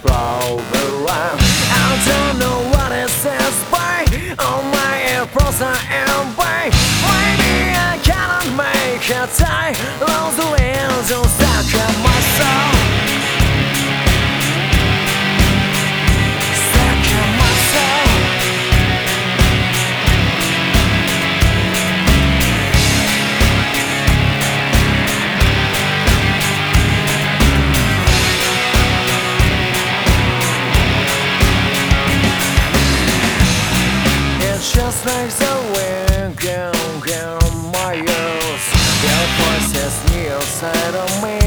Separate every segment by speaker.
Speaker 1: blow around I don't know what it says by On oh, my earphones I am by Maybe I cannot make a tie Lost the wind, don't The wind down, down my ears Your voices near side of me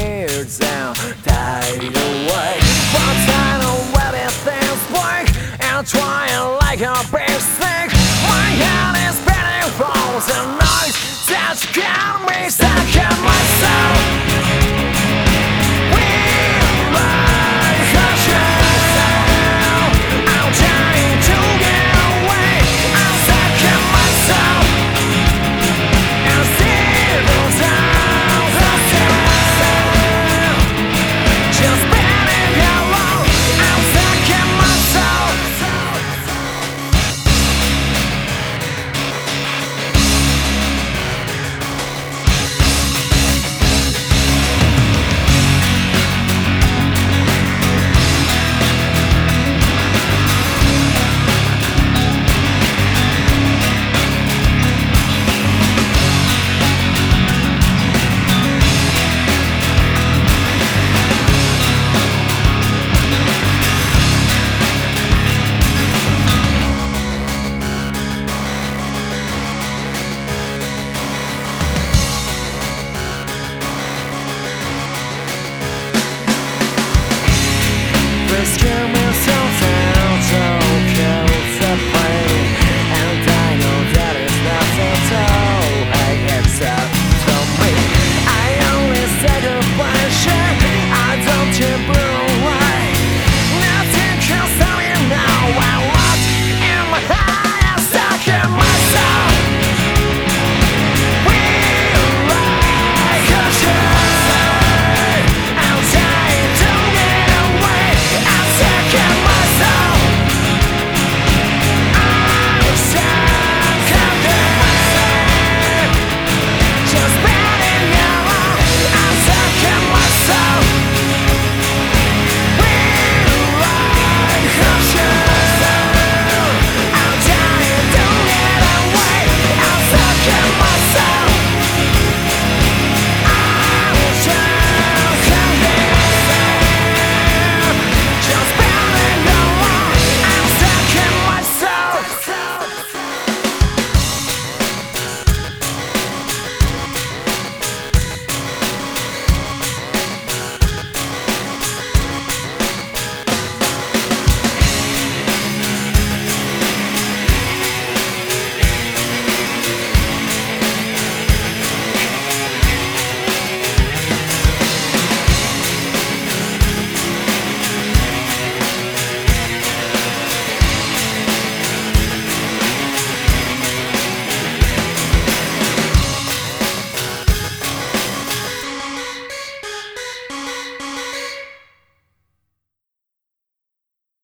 Speaker 1: down, died away. But I know where the things break And trying like a big snake. My head is beating frozen